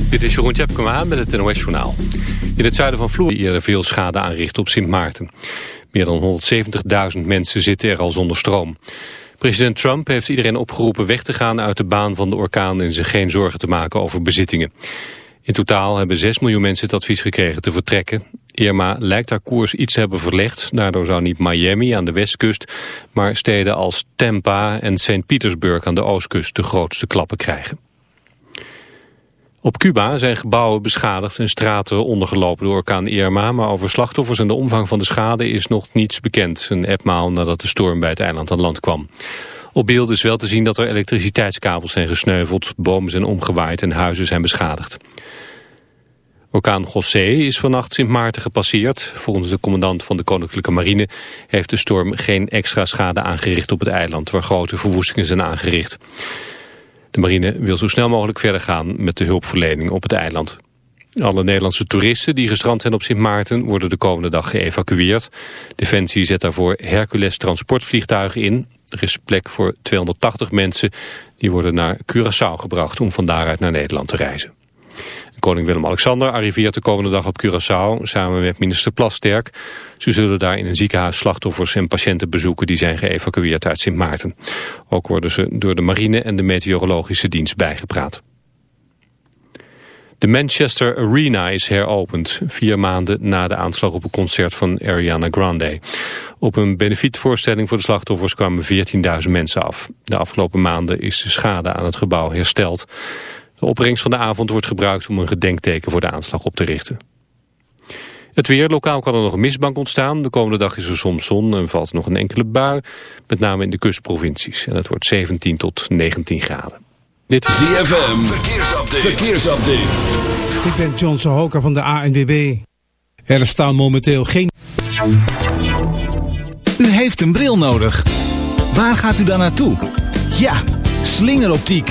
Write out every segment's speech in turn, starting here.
Dit is Jeroen Tjepkema met het NOS Journaal. In het zuiden van Vloer veel schade aanricht op Sint Maarten. Meer dan 170.000 mensen zitten er al zonder stroom. President Trump heeft iedereen opgeroepen weg te gaan uit de baan van de orkaan... en zich geen zorgen te maken over bezittingen. In totaal hebben 6 miljoen mensen het advies gekregen te vertrekken. Irma lijkt haar koers iets te hebben verlegd. Daardoor zou niet Miami aan de westkust... maar steden als Tampa en St. Petersburg aan de oostkust de grootste klappen krijgen. Op Cuba zijn gebouwen beschadigd en straten ondergelopen door orkaan Irma, maar over slachtoffers en de omvang van de schade is nog niets bekend, een etmaal nadat de storm bij het eiland aan land kwam. Op beeld is wel te zien dat er elektriciteitskabels zijn gesneuveld, bomen zijn omgewaaid en huizen zijn beschadigd. Orkaan José is vannacht Sint Maarten gepasseerd. Volgens de commandant van de Koninklijke Marine heeft de storm geen extra schade aangericht op het eiland, waar grote verwoestingen zijn aangericht. De marine wil zo snel mogelijk verder gaan met de hulpverlening op het eiland. Alle Nederlandse toeristen die gestrand zijn op Sint Maarten worden de komende dag geëvacueerd. Defensie zet daarvoor Hercules transportvliegtuigen in. Er is plek voor 280 mensen. Die worden naar Curaçao gebracht om van daaruit naar Nederland te reizen. Koning Willem-Alexander arriveert de komende dag op Curaçao samen met minister Plasterk. Ze zullen daar in een ziekenhuis slachtoffers en patiënten bezoeken die zijn geëvacueerd uit Sint Maarten. Ook worden ze door de marine en de meteorologische dienst bijgepraat. De Manchester Arena is heropend, vier maanden na de aanslag op een concert van Ariana Grande. Op een benefietvoorstelling voor de slachtoffers kwamen 14.000 mensen af. De afgelopen maanden is de schade aan het gebouw hersteld. De opbrengst van de avond wordt gebruikt om een gedenkteken voor de aanslag op te richten. Het weer, lokaal kan er nog een mistbank ontstaan. De komende dag is er soms zon en valt nog een enkele bui. Met name in de kustprovincies. En het wordt 17 tot 19 graden. Dit is ZFM, verkeersupdate. verkeersupdate. Ik ben John Sohoka van de ANWB. Er staan momenteel geen... U heeft een bril nodig. Waar gaat u dan naartoe? Ja, slingeroptiek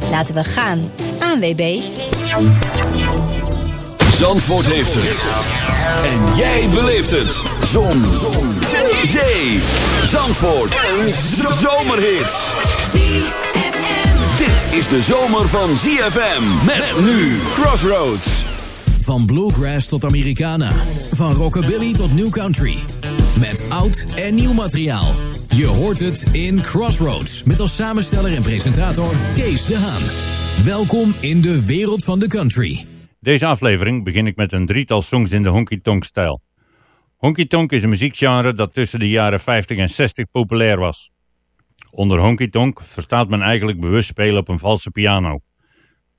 Laten we gaan. ANWB. Zandvoort heeft het. En jij beleeft het. Zon. Zon. Zee. Zee. Zandvoort. Een zomerhit. Dit is de zomer van ZFM. Met nu Crossroads. Van bluegrass tot Americana. Van rockabilly tot new country. Met oud en nieuw materiaal. Je hoort het in Crossroads. Met als samensteller en presentator Kees de Haan. Welkom in de wereld van de country. Deze aflevering begin ik met een drietal songs in de honky-tonk-stijl. Honky-tonk is een muziekgenre dat tussen de jaren 50 en 60 populair was. Onder honky-tonk verstaat men eigenlijk bewust spelen op een valse piano.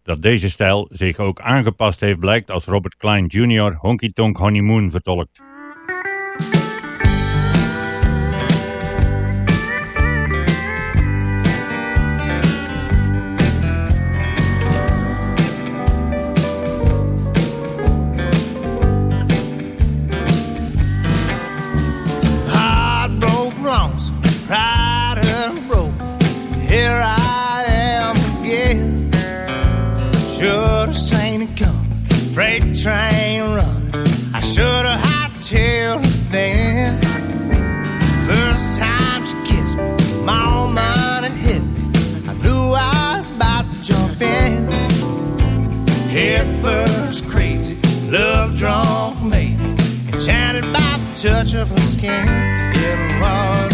Dat deze stijl zich ook aangepast heeft blijkt als Robert Klein Jr. Honky-tonk Honeymoon vertolkt. train run. I should have had till then. First time she kissed me, my own mind had hit me. I knew I about to jump in. Head first, crazy, love drunk, maybe. Enchanted by the touch of her skin. It was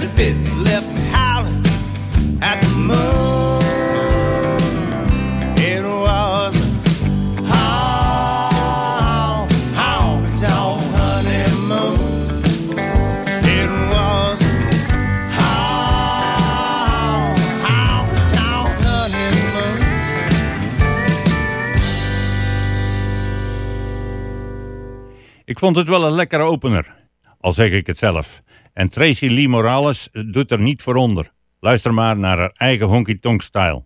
left me howling at the moon. Ik vond het wel een lekkere opener, al zeg ik het zelf. En Tracy Lee Morales eh, doet er niet voor onder. Luister maar naar haar eigen honky-tonk-style.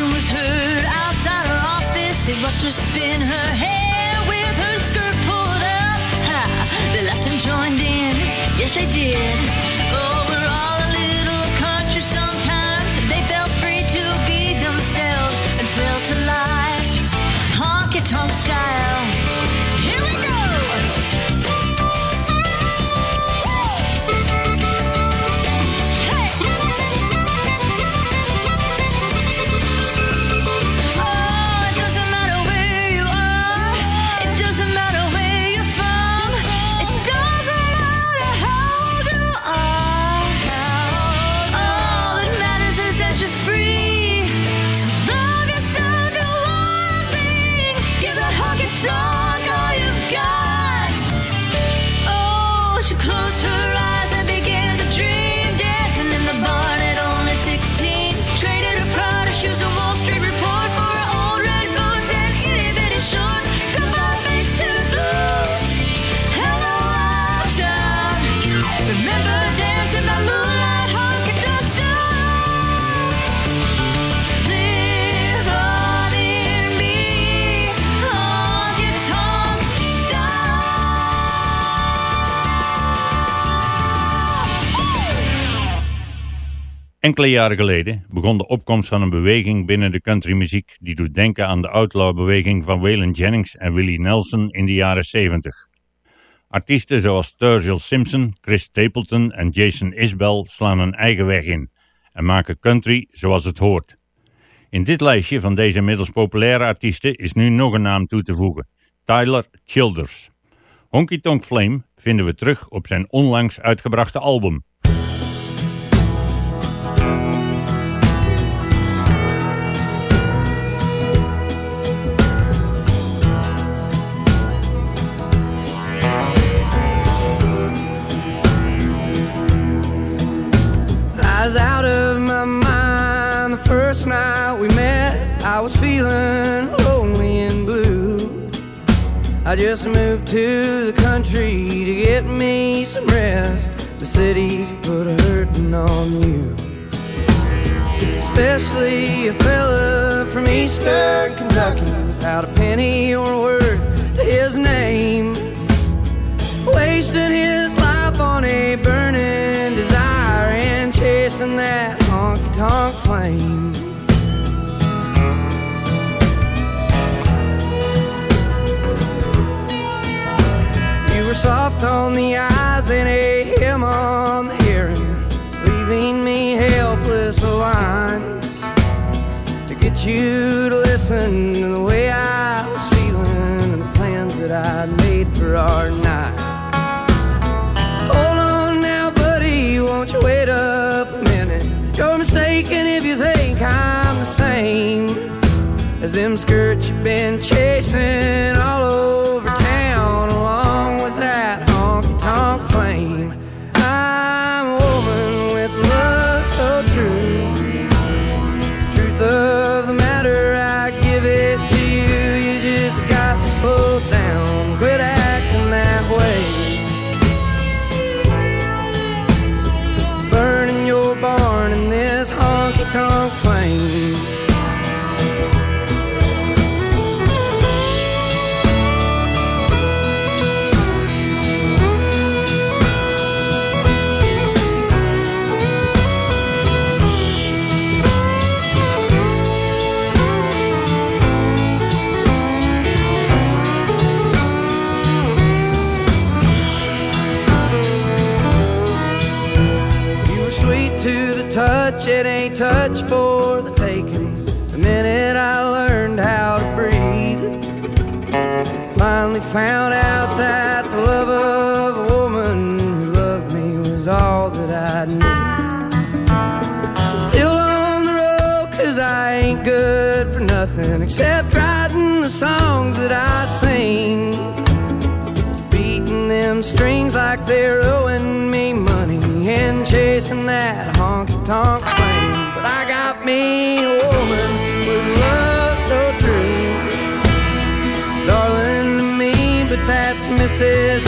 conversation was heard outside her office. They watched her spin her hair with her skirt pulled up. Ha, they left and joined in. Yes, they did. Enkele jaren geleden begon de opkomst van een beweging binnen de countrymuziek die doet denken aan de outlaw-beweging van Waylon Jennings en Willie Nelson in de jaren 70. Artiesten zoals Turgill Simpson, Chris Stapleton en Jason Isbell slaan een eigen weg in en maken country zoals het hoort. In dit lijstje van deze middels populaire artiesten is nu nog een naam toe te voegen, Tyler Childers. Honky Tonk Flame vinden we terug op zijn onlangs uitgebrachte album. I just moved to the country to get me some rest. The city put a hurting on you. Especially a fella from eastern Kentucky without a penny or worth to his name. Wasting his life on a burning desire and chasing that honky tonk flame. Soft on the eyes and a him on the hearing, leaving me helpless aligned to get you to listen to the way I was feeling and the plans that I'd made for our night. Hold on now, buddy, won't you wait up a minute? You're mistaken if you think I'm the same as them skirts you've been chasing tonk chasing that honky tonk flame. But I got me a woman with love so true, darling to me, but that's Mrs.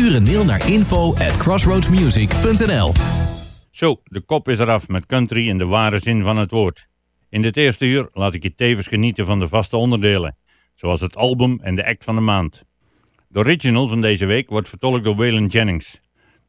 Stuur een mail naar info at crossroadsmusic.nl Zo, de kop is eraf met country in de ware zin van het woord. In dit eerste uur laat ik je tevens genieten van de vaste onderdelen, zoals het album en de act van de maand. De original van deze week wordt vertolkt door Waylon Jennings.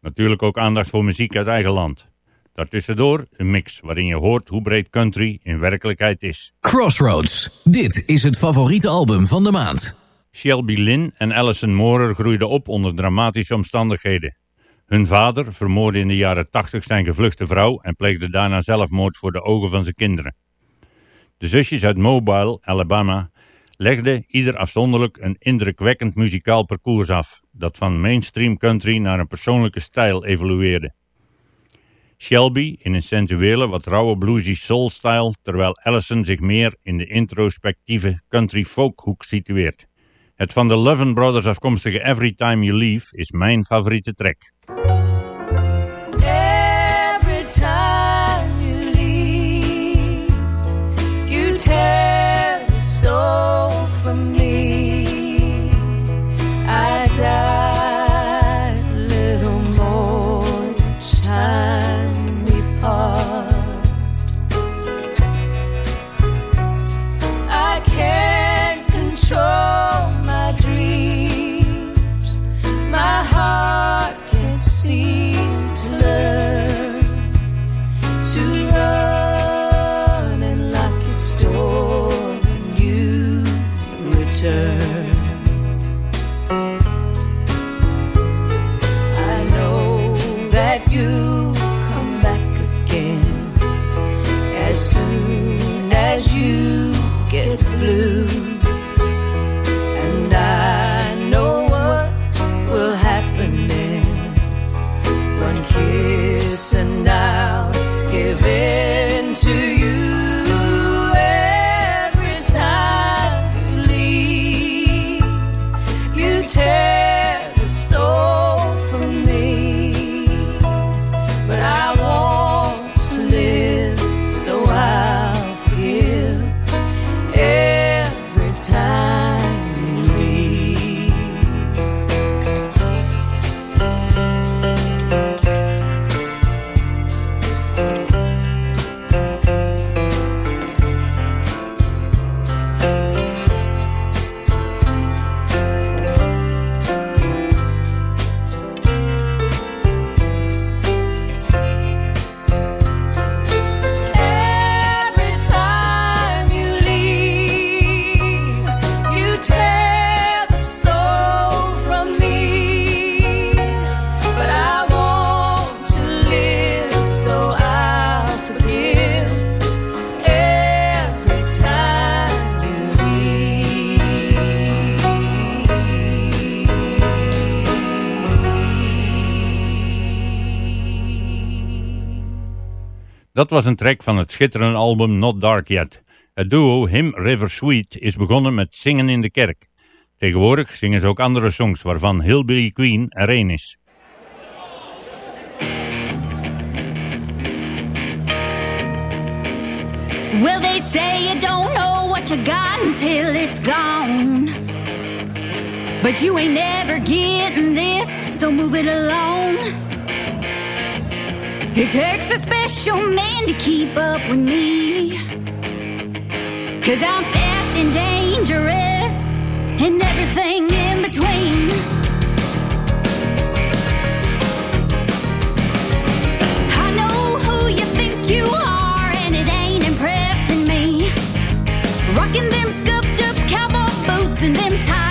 Natuurlijk ook aandacht voor muziek uit eigen land. Daartussendoor een mix waarin je hoort hoe breed country in werkelijkheid is. Crossroads. Dit is het favoriete album van de maand. Shelby Lynn en Alison Moorer groeiden op onder dramatische omstandigheden. Hun vader vermoordde in de jaren 80 zijn gevluchte vrouw en pleegde daarna zelfmoord voor de ogen van zijn kinderen. De zusjes uit Mobile, Alabama, legden ieder afzonderlijk een indrukwekkend muzikaal parcours af, dat van mainstream country naar een persoonlijke stijl evolueerde. Shelby in een sensuele, wat rauwe bluesy soul-style, terwijl Allison zich meer in de introspectieve country folk hoek situeert. Het van de Lovin' Brothers afkomstige Every Time You Leave is mijn favoriete track. Was een track van het schitterende album Not Dark Yet. Het duo Him River Sweet is begonnen met zingen in de kerk. Tegenwoordig zingen ze ook andere songs waarvan Hillbilly Queen er één is. They say you don't know what you got until it's gone. But you ain't never getting this, so move it along. It takes a special man to keep up with me. Cause I'm fast and dangerous, and everything in between. I know who you think you are, and it ain't impressing me. Rocking them scuffed up cowboy boots and them tired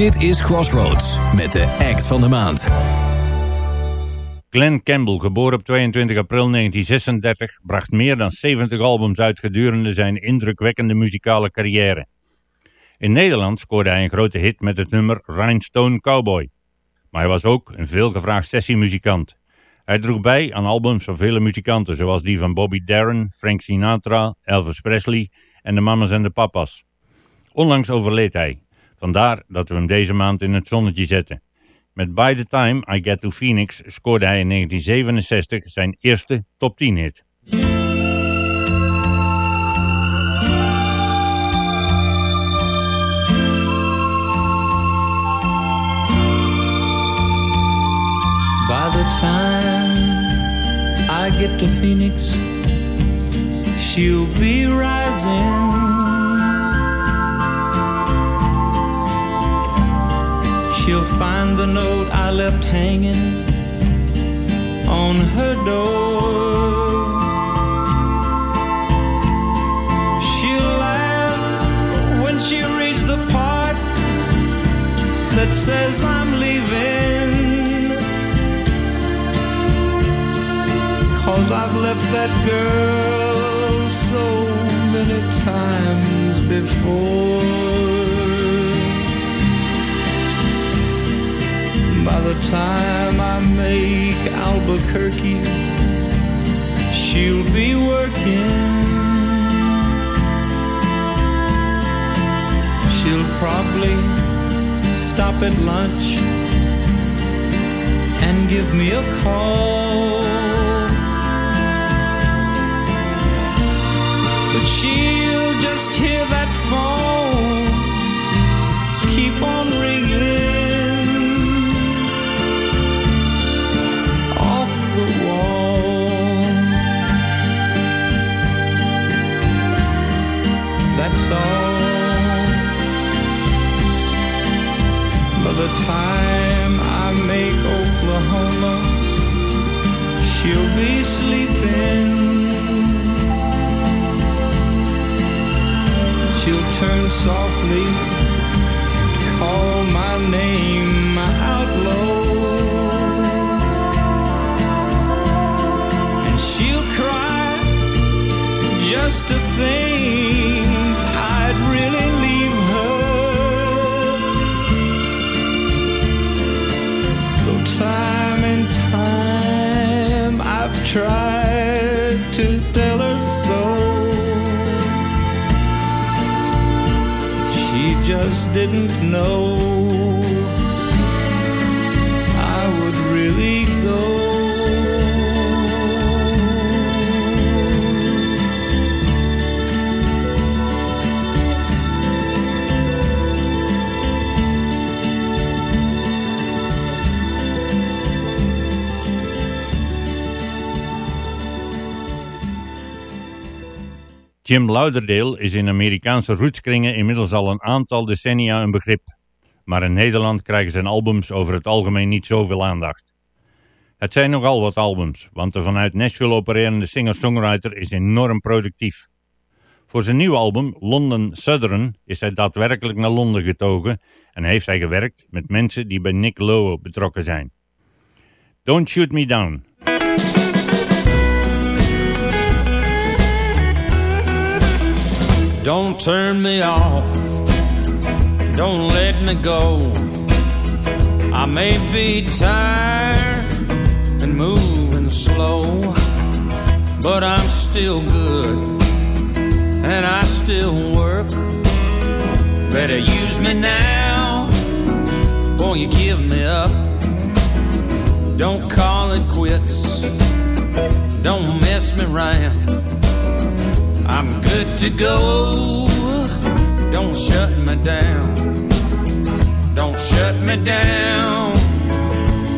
Dit is Crossroads met de act van de maand. Glenn Campbell, geboren op 22 april 1936, bracht meer dan 70 albums uit gedurende zijn indrukwekkende muzikale carrière. In Nederland scoorde hij een grote hit met het nummer Rhinestone Cowboy. Maar hij was ook een veelgevraagd sessiemuzikant. Hij droeg bij aan albums van vele muzikanten, zoals die van Bobby Darin, Frank Sinatra, Elvis Presley en de Mamas en de Papas. Onlangs overleed hij. Vandaar dat we hem deze maand in het zonnetje zetten. Met By the Time I Get to Phoenix scoorde hij in 1967 zijn eerste top 10 hit. By the time I get to Phoenix, she'll be rising. She'll find the note I left hanging on her door. She'll laugh when she reads the part that says I'm leaving. Cause I've left that girl so many times before. By the time I make Albuquerque, she'll be working. She'll probably stop at lunch and give me a call. But she'll just hear that the time I make Oklahoma, she'll be sleeping. She'll turn softly, call my name out low, and she'll cry just to think tried to tell her so. She just didn't know Jim Lauderdale is in Amerikaanse rootskringen inmiddels al een aantal decennia een begrip. Maar in Nederland krijgen zijn albums over het algemeen niet zoveel aandacht. Het zijn nogal wat albums, want de vanuit Nashville opererende singer-songwriter is enorm productief. Voor zijn nieuwe album, London Southern, is hij daadwerkelijk naar Londen getogen en heeft hij gewerkt met mensen die bij Nick Lowe betrokken zijn. Don't Shoot Me Down Don't turn me off. Don't let me go. I may be tired and moving slow, but I'm still good and I still work. Better use me now before you give me up. Don't call it quits. Don't mess me around. I'm good to go. Don't shut me down. Don't shut me down.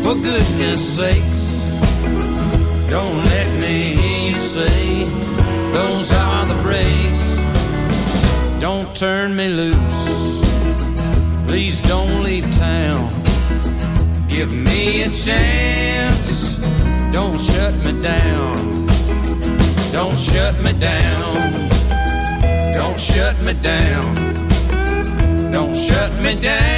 For goodness sakes, don't let me hear you say those are the breaks. Don't turn me loose. Please don't leave town. Give me a chance. Don't shut me down. Don't shut me down. Don't shut me down. Don't shut me down.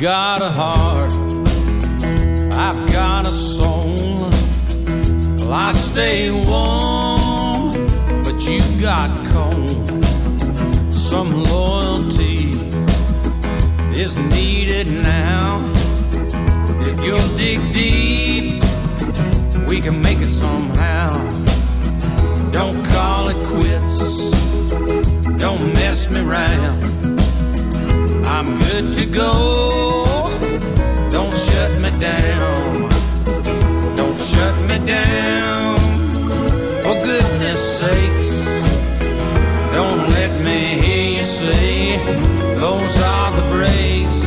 Got a heart, I've got a soul. Well, I stay warm, but you got cold. Some loyalty is needed now. If you'll dig deep, we can make it somehow. Don't call it quits, don't mess me round. I'm good to go. Don't shut me down. Don't shut me down. For goodness sakes, don't let me hear you say those are the breaks.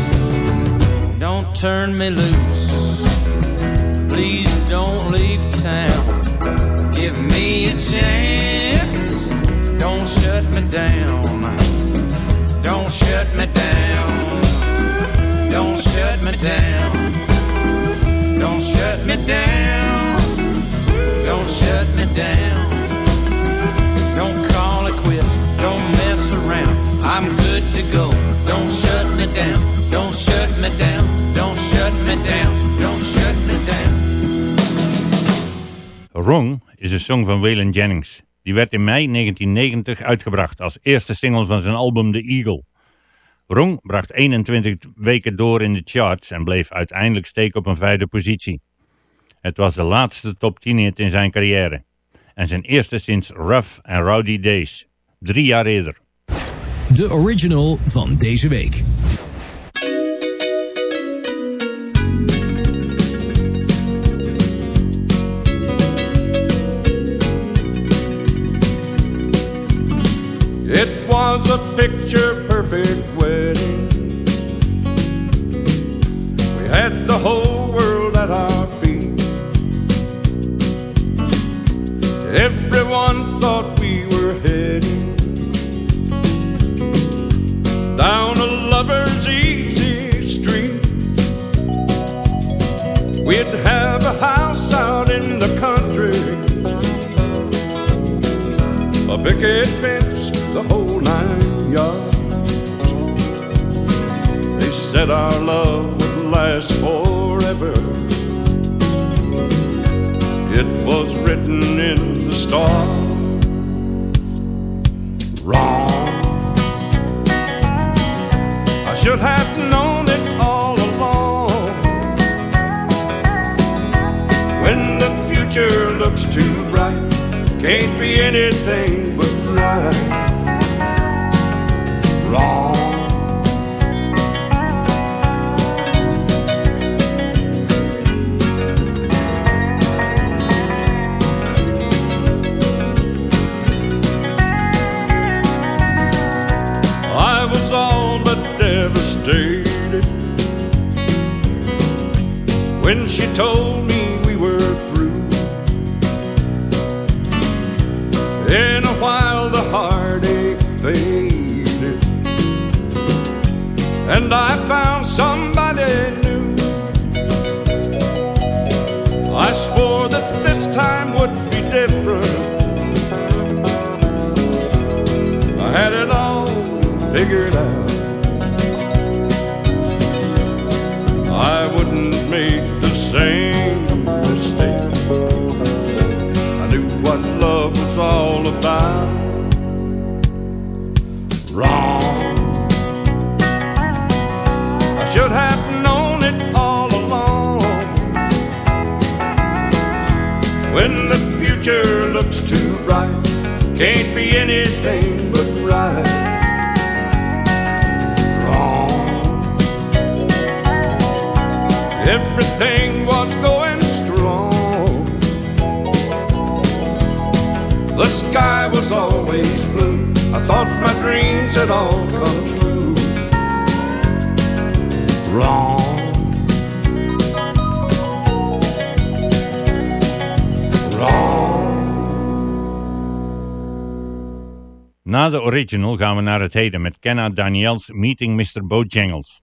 Don't turn me loose. Please don't leave town. Give me a chance. Don't shut me down. Don't shut me down. Don't shut me down. Wrong is een song van Waylon Jennings. Die werd in mei 1990 uitgebracht als eerste single van zijn album The Eagle. Wrong bracht 21 weken door in de charts en bleef uiteindelijk steken op een vijfde positie. Het was de laatste top 10 hit in zijn carrière. En zijn eerste sinds Rough and Rowdy Days, drie jaar eerder. De original van deze week. Picture perfect wedding. We had the whole world at our feet. Everyone thought we were heading down a lover's easy street. We'd have a house out in the country, a picket fence, the whole nine yards. They said our love would last forever. It was written in the stars. Wrong. I should have known it all along. When the future looks too bright, can't be anything but right. Wrong. I was all but devastated when she told me and I bright, can't be anything but right. Wrong. Everything was going strong. The sky was always blue. I thought my dreams had all come true. Wrong. Wrong. Na de original gaan we naar het heden met Kenna Daniels Meeting Mr. Bojangles.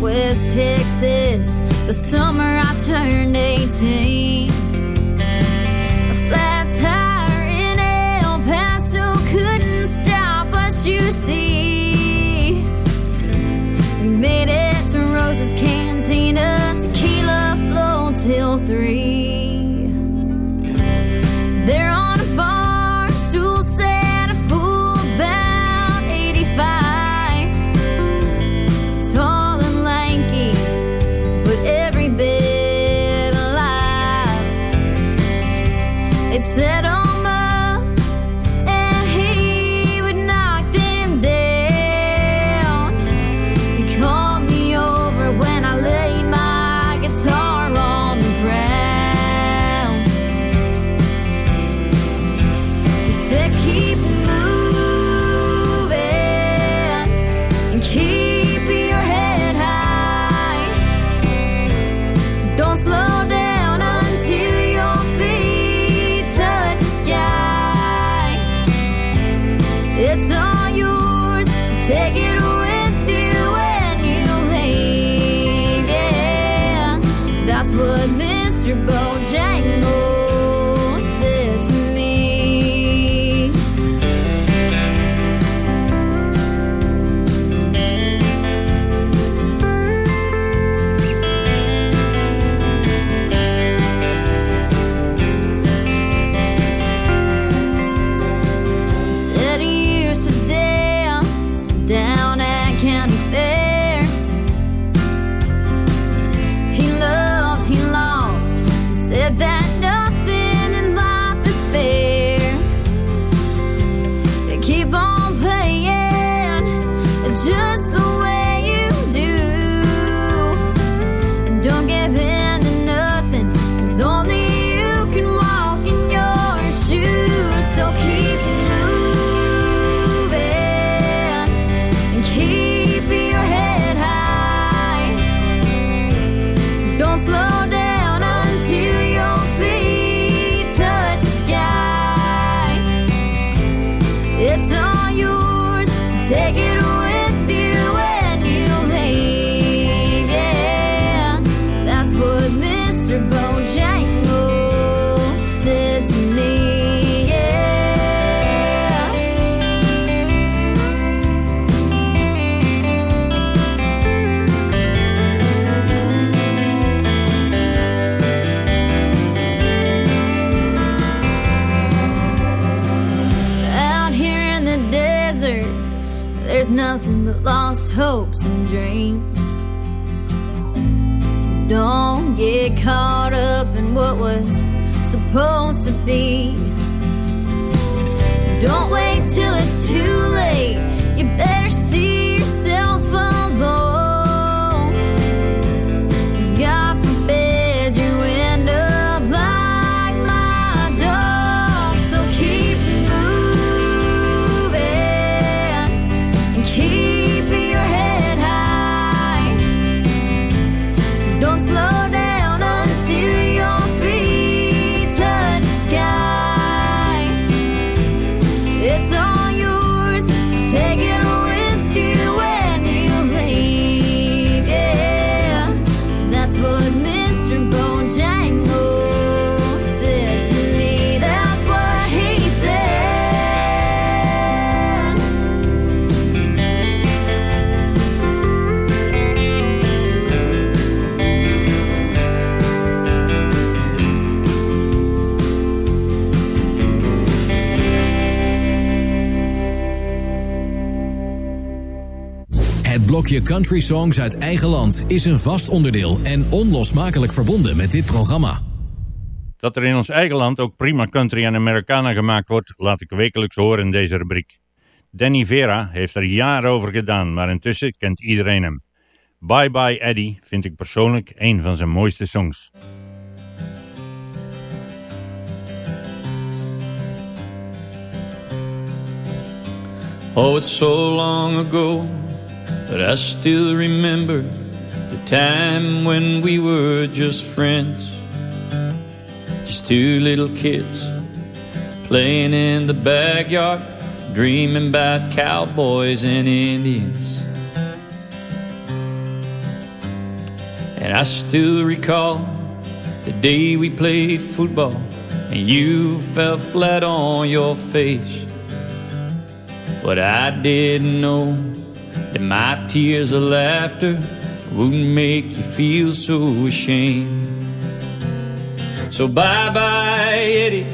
West Texas, the summer I turned 18. did that be. Je country songs uit eigen land is een vast onderdeel en onlosmakelijk verbonden met dit programma. Dat er in ons eigen land ook prima country en Americana gemaakt wordt, laat ik wekelijks horen in deze rubriek. Danny Vera heeft er jaren over gedaan, maar intussen kent iedereen hem. Bye Bye Eddie vind ik persoonlijk een van zijn mooiste songs. Oh, it's so long ago But I still remember the time when we were just friends. Just two little kids playing in the backyard, dreaming about cowboys and Indians. And I still recall the day we played football and you fell flat on your face. But I didn't know that my tears of laughter wouldn't make you feel so ashamed. So bye bye, Eddie.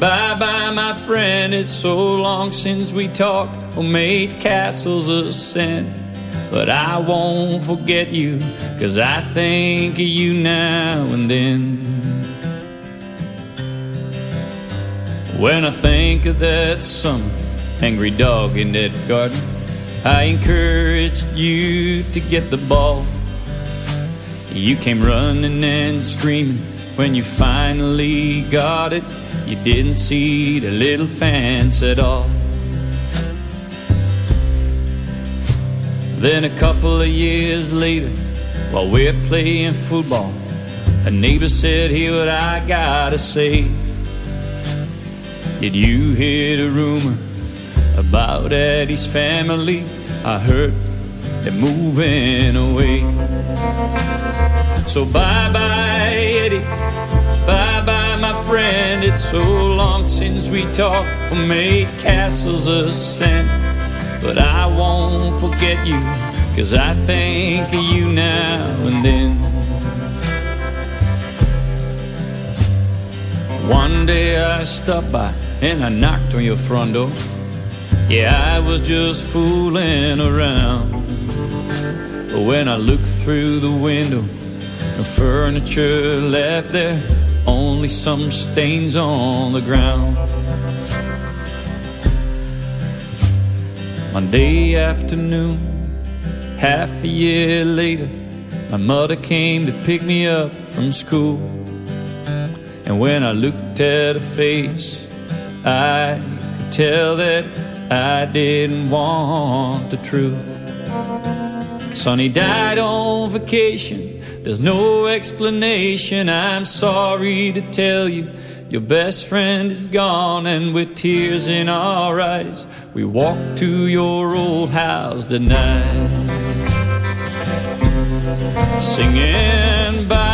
Bye bye, my friend. It's so long since we talked or made castles of sand. But I won't forget you, cause I think of you now and then. When I think of that summer, angry dog in that garden, I encouraged you to get the ball. You came running and screaming when you finally got it. You didn't see the little fence at all. Then a couple of years later, while we're playing football, a neighbor said, Hear what I gotta say. Did you hear the rumor about Eddie's family? I heard they're moving away. So bye bye, Eddie. Bye bye, my friend. It's so long since we talked or made castles of sand. But I won't forget you, cause I think of you now and then. One day I stopped by and I knocked on your front door. Yeah, I was just fooling around. But when I looked through the window, no furniture left there, only some stains on the ground. Monday afternoon, half a year later, my mother came to pick me up from school. And when I looked at her face, I could tell that I didn't want the truth. Sonny died on vacation. There's no explanation. I'm sorry to tell you. Your best friend is gone, and with tears in our eyes, we walked to your old house tonight. Singing bye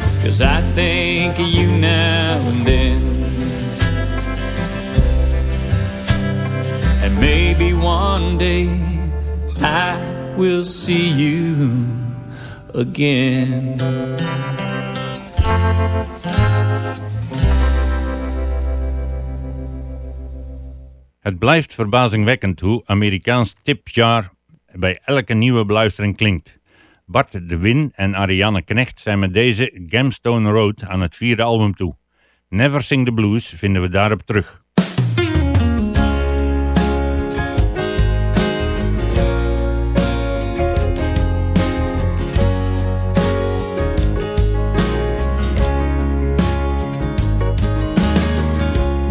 cause I think of you now and then. And maybe one day I will see you again. Het blijft verbazingwekkend hoe Amerikaans tipjar bij elke nieuwe beluistering klinkt. Bart de Win en Ariane Knecht zijn met deze Gemstone Road aan het vierde album toe. Never Sing the Blues vinden we daarop terug.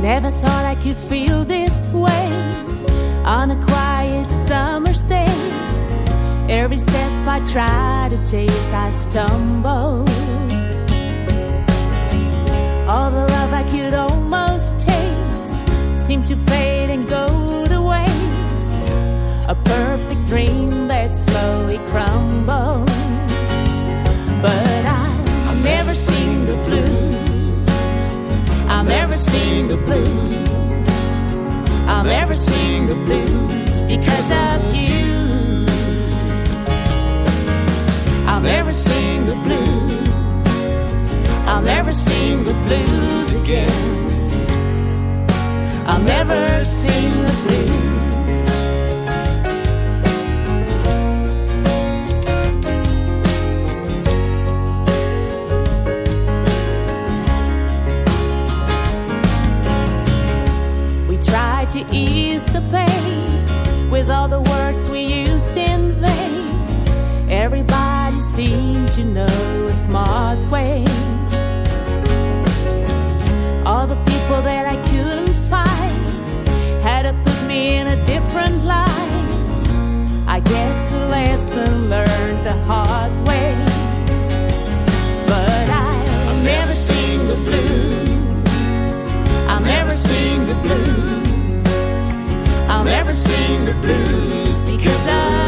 Never thought I could feel this way on a quiet summer's day. Every step I try to take, I stumble. All the love I could almost taste seemed to fade and go to waste. A perfect dream that slowly crumbled. But I, I'll never sing the blues. I'll never sing the blues. I'll never sing the blues because of you. Never sing the blues. I'll never sing the blues again. I'll never sing the blues. We tried to ease the pain with all the words we used in vain. Everybody seem to know a smart way. All the people that I couldn't find had to put me in a different light. I guess the lesson learned the hard way. But I I've never seen the blues. I've never seen the blues. I've never seen the blues because I.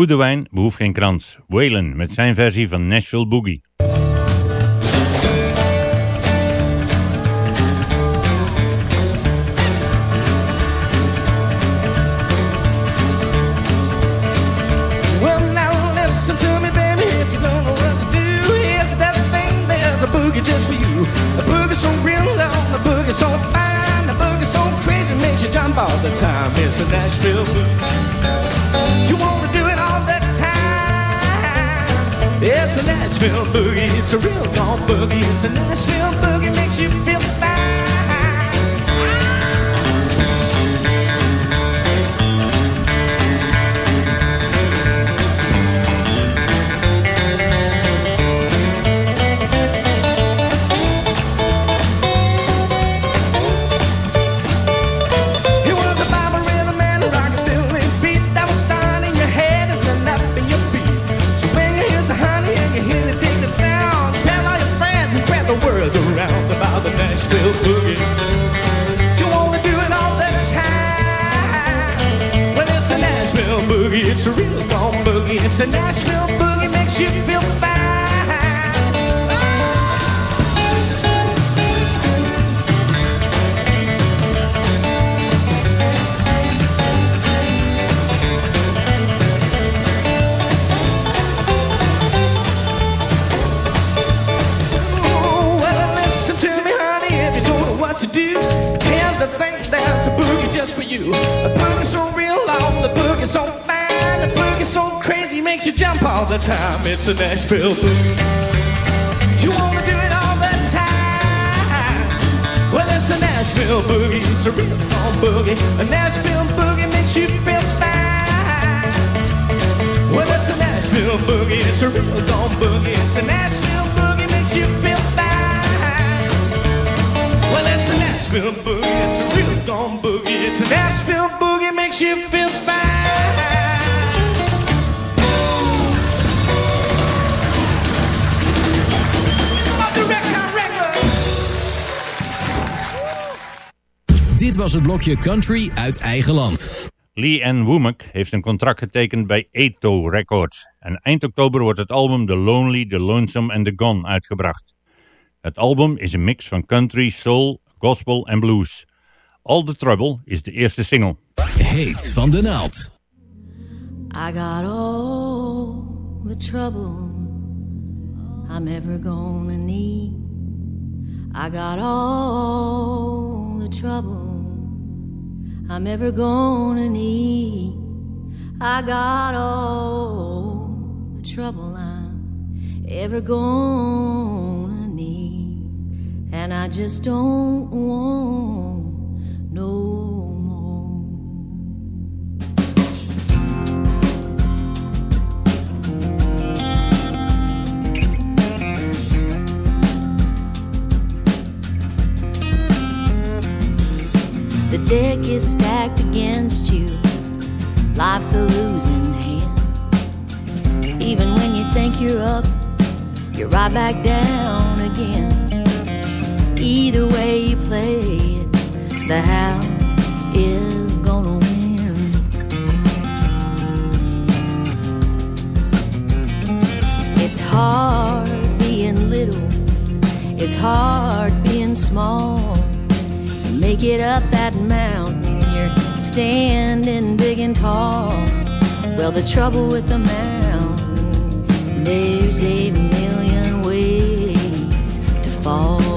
Goede wijn behoeft geen krans. Waylon met zijn versie van Nashville Boogie. A boogie so real so fine, so crazy makes you jump all the time. A Nashville boogie. You want to do it all the time. It's a Nashville boogie. It's a real gone boogie. It's a Nashville boogie. Makes you feel fine. It's a real gone boogie. It's a Nashville boogie. Makes you feel fine. Oh, well, listen to me, honey, if you don't know what to do. Here's thing, a boogie just for you. A boogie so real long, the boogie so you jump all the time. It's a Nashville boogie. You wanna do it all the time? Well, it's a Nashville boogie, it's a real long boogie. A Nashville boogie makes you feel fine. Well, it's a Nashville boogie, it's a real was het blokje Country uit eigen land. Lee Ann Womack heeft een contract getekend bij Eto Records. En eind oktober wordt het album The Lonely, The Lonesome and The Gone uitgebracht. Het album is een mix van country, soul, gospel en blues. All the Trouble is de eerste single. Heet van de naald. I got all the trouble I'm ever gonna need. I got all the trouble I'm ever gonna need. I got all the trouble I'm ever gonna need. And I just don't want no deck is stacked against you. Life's a losing hand. Even when you think you're up, you're right back down again. Either way you play it, the house is gonna win. It's hard being little, it's hard. Make it up that mountain, you're standing big and tall. Well, the trouble with the mountain, there's a million ways to fall.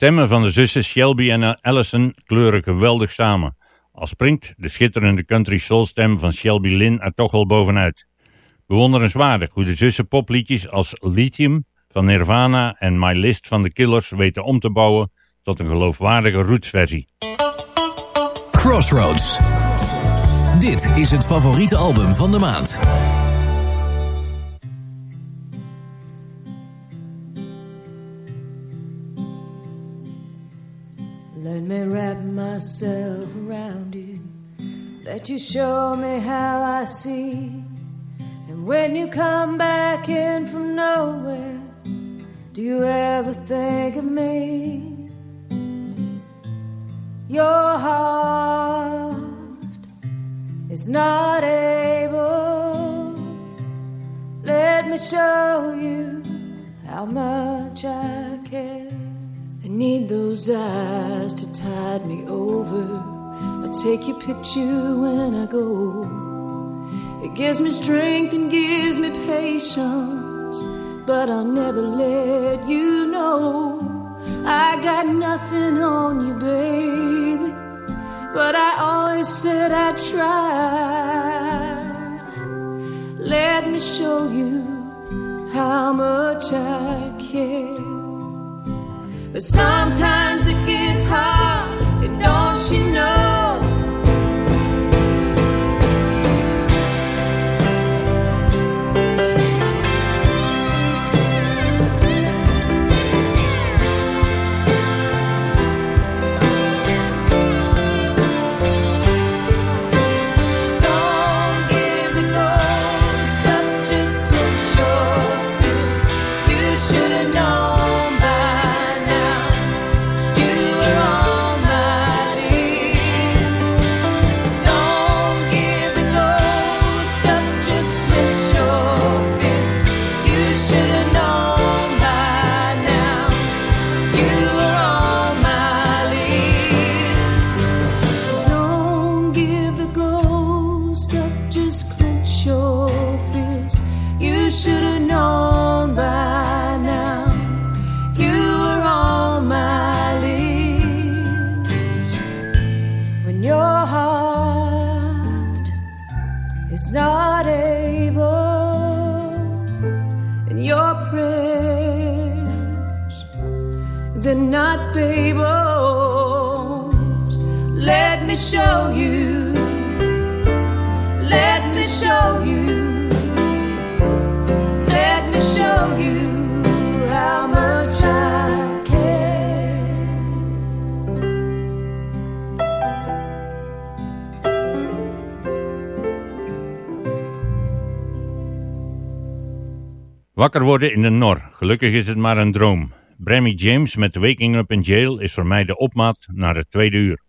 Stemmen van de zussen Shelby en Allison kleuren geweldig samen. Al springt de schitterende country soul stem van Shelby Lynn er toch wel bovenuit. Bewonderenswaardig hoe de zussen popliedjes als Lithium van Nirvana en My List van The Killers weten om te bouwen tot een geloofwaardige rootsversie. Crossroads. Dit is het favoriete album van de maand. Me wrap myself around you. Let you show me how I see. And when you come back in from nowhere, do you ever think of me? Your heart is not able. Let me show you how much I care. Need those eyes to tide me over. I take your picture when I go. It gives me strength and gives me patience, but I'll never let you know. I got nothing on you, baby, but I always said I'd try. Let me show you how much I care. Sometimes it gets hard, Wakker worden in de nor. Gelukkig is het maar een droom. Brammy James met Waking Up in Jail is voor mij de opmaat naar het tweede uur.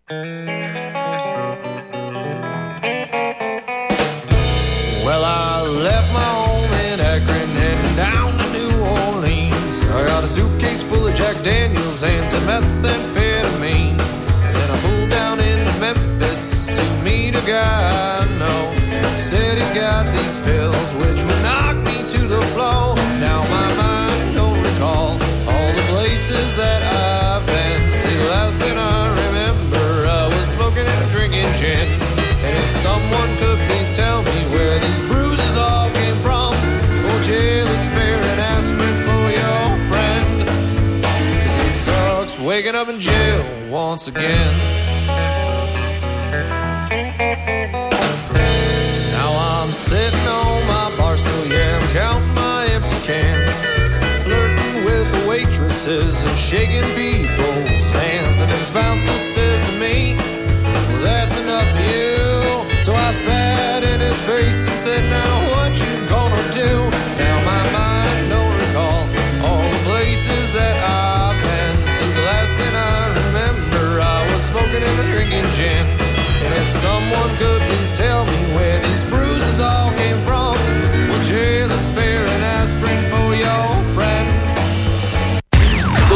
Well, I left my home in Akron, heading down to New Orleans. I got a suitcase full of Jack Daniels and some methamphetamines. Then I pulled down into Memphis to meet a guy I know. Said he's got these pills which would knock me to the floor. Places that I've been. See, last thing I remember, I was smoking and drinking gin. And if someone could please tell me where these bruises all came from, jail is spare and aspirin for your friend. Cause it sucks waking up in jail once again. Now I'm sitting on my bar stool, yeah, I'm counting my empty cans. Waitresses and shaking people's hands. And this bouncer says to me, well, that's enough for you. So I spat in his face and said, now what you gonna do? Now my mind don't recall all the places that I've been. See, the last thing I remember, I was smoking and drinking gin. And if someone could please tell me where these bruises all came from, well, jail is fair and aspirin